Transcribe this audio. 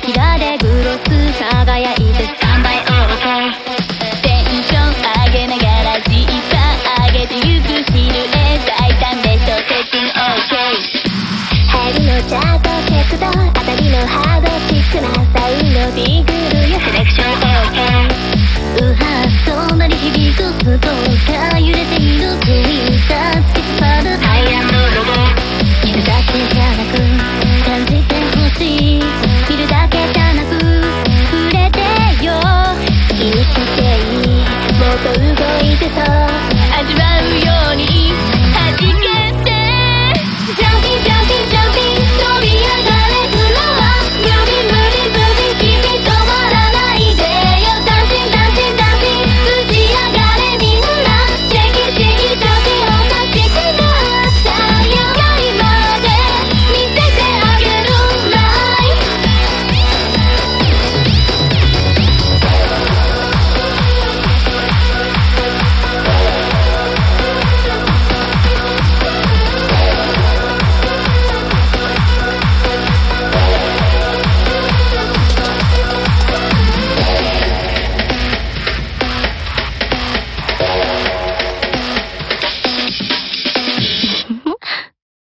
キラでグロス輝いてスタンバイ OK テンション上げながら G さ上げてゆくシルエ大胆で小セッティン OK 流行りのチャートチェ当たりのハードチックなサインドデグルよセレクション OK うはそんなに響くすごい